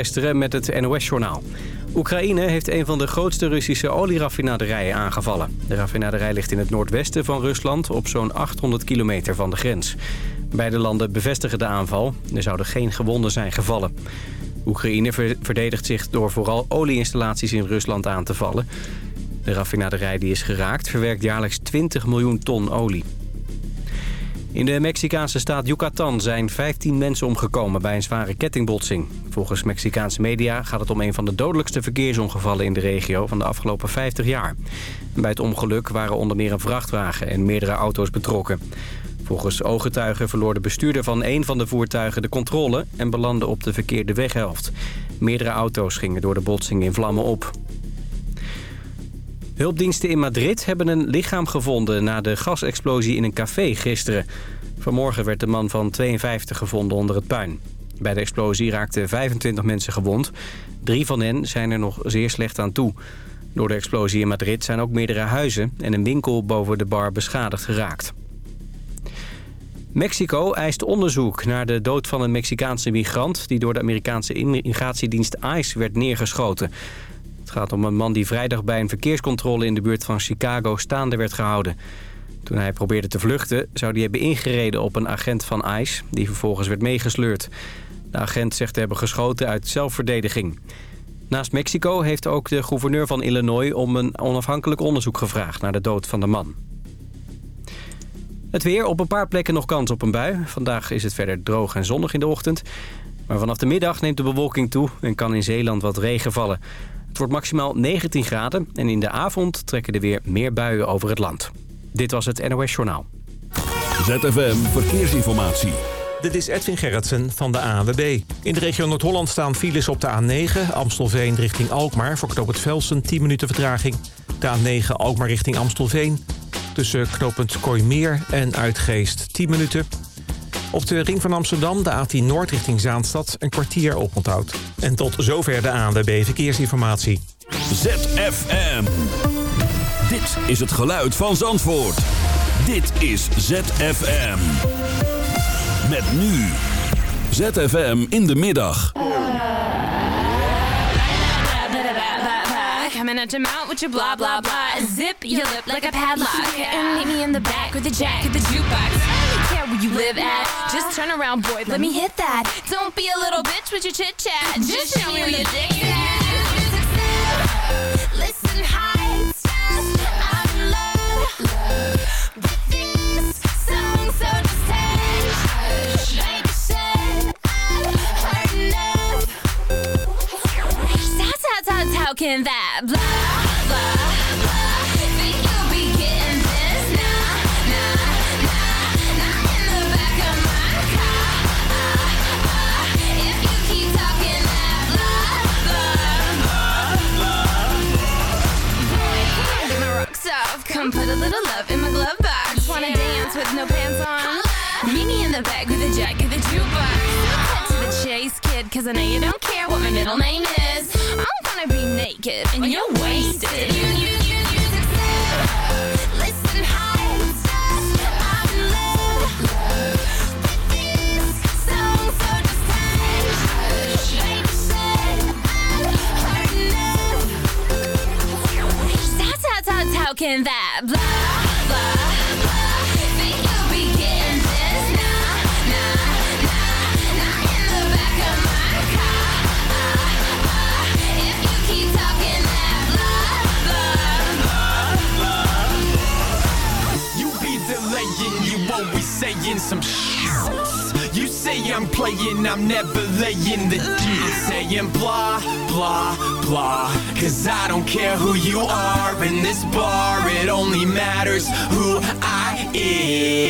Gisteren met het NOS-journaal. Oekraïne heeft een van de grootste Russische olieraffinaderijen aangevallen. De raffinaderij ligt in het noordwesten van Rusland op zo'n 800 kilometer van de grens. Beide landen bevestigen de aanval. Er zouden geen gewonden zijn gevallen. Oekraïne verdedigt zich door vooral olieinstallaties in Rusland aan te vallen. De raffinaderij die is geraakt verwerkt jaarlijks 20 miljoen ton olie. In de Mexicaanse staat Yucatan zijn 15 mensen omgekomen bij een zware kettingbotsing. Volgens Mexicaanse media gaat het om een van de dodelijkste verkeersongevallen in de regio van de afgelopen 50 jaar. Bij het ongeluk waren onder meer een vrachtwagen en meerdere auto's betrokken. Volgens ooggetuigen verloor de bestuurder van een van de voertuigen de controle en belandde op de verkeerde weghelft. Meerdere auto's gingen door de botsing in vlammen op. Hulpdiensten in Madrid hebben een lichaam gevonden na de gasexplosie in een café gisteren. Vanmorgen werd de man van 52 gevonden onder het puin. Bij de explosie raakten 25 mensen gewond. Drie van hen zijn er nog zeer slecht aan toe. Door de explosie in Madrid zijn ook meerdere huizen en een winkel boven de bar beschadigd geraakt. Mexico eist onderzoek naar de dood van een Mexicaanse migrant... die door de Amerikaanse immigratiedienst ICE werd neergeschoten. Gaat om een man die vrijdag bij een verkeerscontrole in de buurt van Chicago staande werd gehouden. Toen hij probeerde te vluchten zou hij hebben ingereden op een agent van ICE... die vervolgens werd meegesleurd. De agent zegt te hebben geschoten uit zelfverdediging. Naast Mexico heeft ook de gouverneur van Illinois om een onafhankelijk onderzoek gevraagd naar de dood van de man. Het weer, op een paar plekken nog kans op een bui. Vandaag is het verder droog en zonnig in de ochtend. Maar vanaf de middag neemt de bewolking toe en kan in Zeeland wat regen vallen. Het wordt maximaal 19 graden en in de avond trekken er weer meer buien over het land. Dit was het NOS Journaal. ZFM Verkeersinformatie. Dit is Edwin Gerritsen van de ANWB. In de regio Noord-Holland staan files op de A9... Amstelveen richting Alkmaar voor knooppunt Velsen 10 minuten vertraging. De A9 Alkmaar richting Amstelveen. Tussen knooppunt Kooimeer en Uitgeest 10 minuten. Op de ring van Amsterdam, de A10 Noord richting Zaanstad, een kwartier oponthoud. En tot zover de ANWB Verkeersinformatie. ZFM. Dit is het geluid van Zandvoort. Dit is ZFM. Met nu. ZFM in de middag. Coming at your mouth with your blah blah blah. Zip your lip like a padlock. And meet me in the back with the jack of the jukebox. Where you live at. Just turn around, boy. Let me hit that. Don't be a little bitch with your chit chat. Just show me where your dick is. Listen high. I'm in love with this song, so just hush. Baby said I've heard enough. How, how, how, how can that blah, Come put a little love in my glove box. Wanna dance with no pants on. Meet me in the back with a jack of the jukebox. Cut to the chase, kid Cause I know you don't care what my middle name is. I'm gonna be naked and you're wasted. You, you, How, can that blah, blah, blah Think you'll be getting this Nah, nah, nah Not in the back of my car If you keep talking that blah, blah, blah You be delaying, you always saying some shit. Say I'm playing, I'm never laying the deal. Saying blah, blah, blah. Cause I don't care who you are in this bar, it only matters who I am.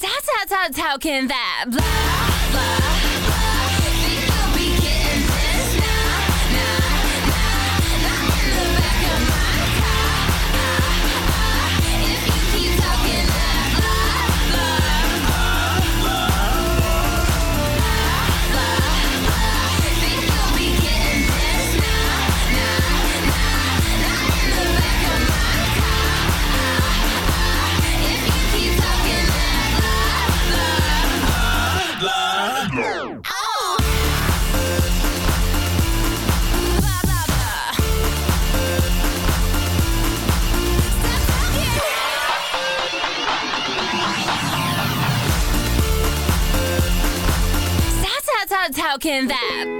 How, how, how, how that blah, that?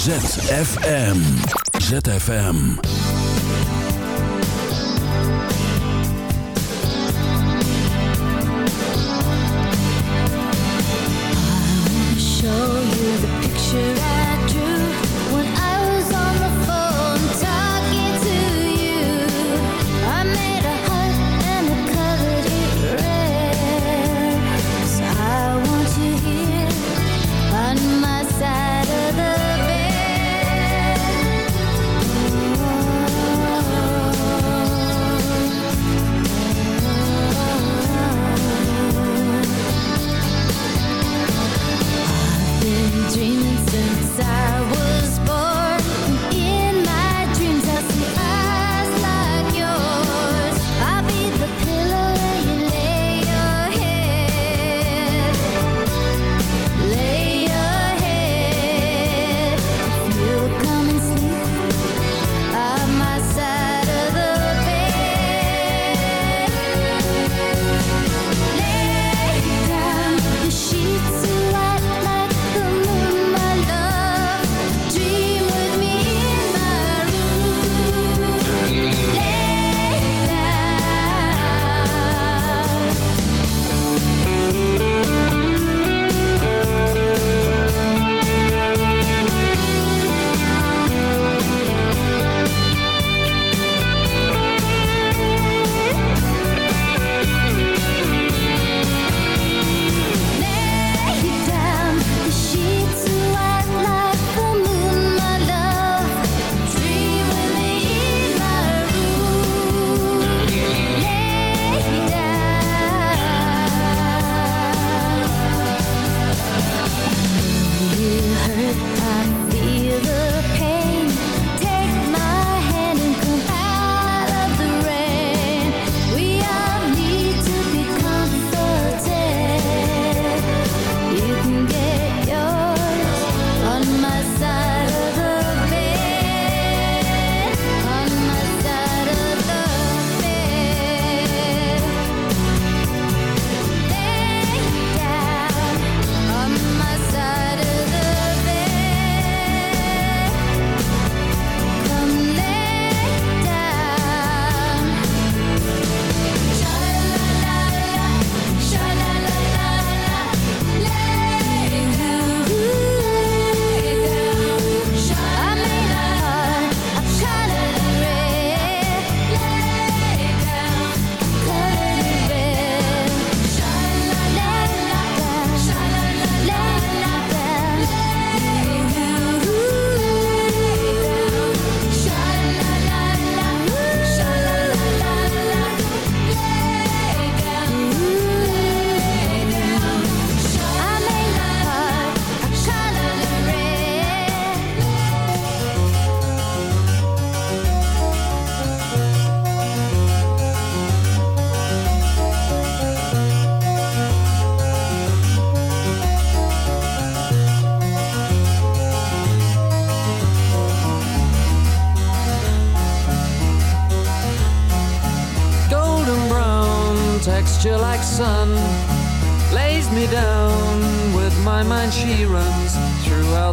ZFM. ZFM. Show you the picture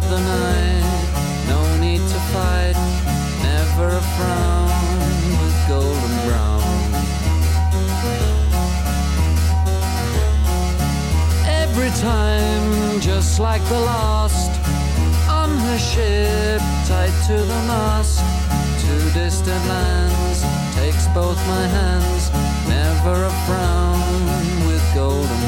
the night. No need to fight, never a frown with golden brown. Every time, just like the last, on her ship, tied to the mast, to distant lands, takes both my hands, never a frown with golden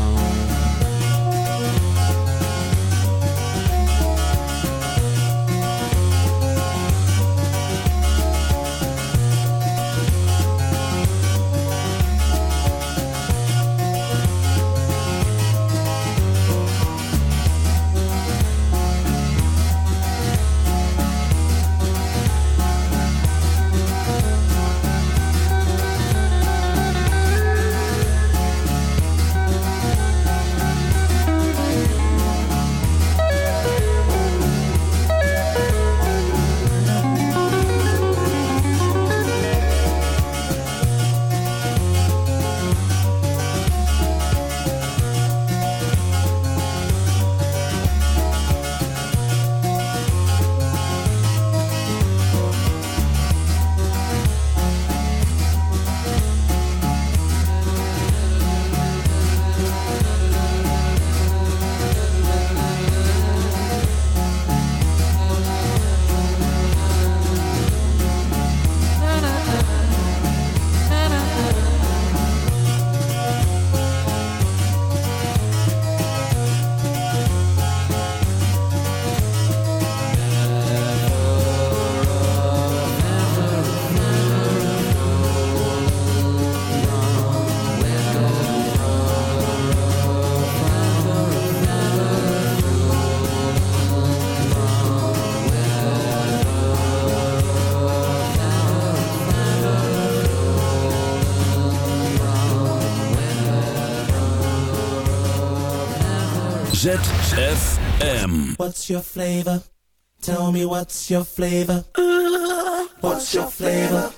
ZFM. What's your flavor? Tell me what's your flavor? What's your flavor?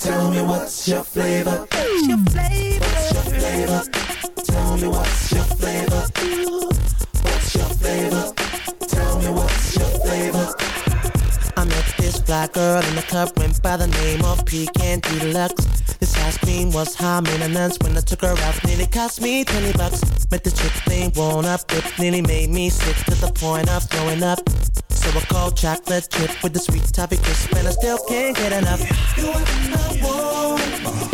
Tell me what's your flavor? What's your flavor? What's your flavor? Tell me what's your flavor? What's your flavor? Tell me what's your flavor? I met this black girl in the club, went by the name of Pecan Deluxe. This ice cream was high maintenance when I took her out, nearly cost me 20 bucks. Met the chick named One Up, it nearly made me sick to the point of throwing up. So I called chocolate chip with the sweet toffee crisp, and I still can't get enough. You are my one,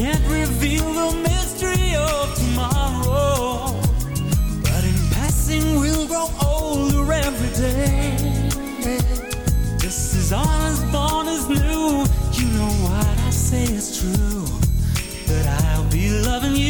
Can't reveal the mystery of tomorrow, grow older every day. This is all as born as new. You know what I say is true. That I'll be loving you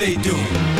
they do?